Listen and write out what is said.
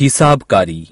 हिसाबकारी।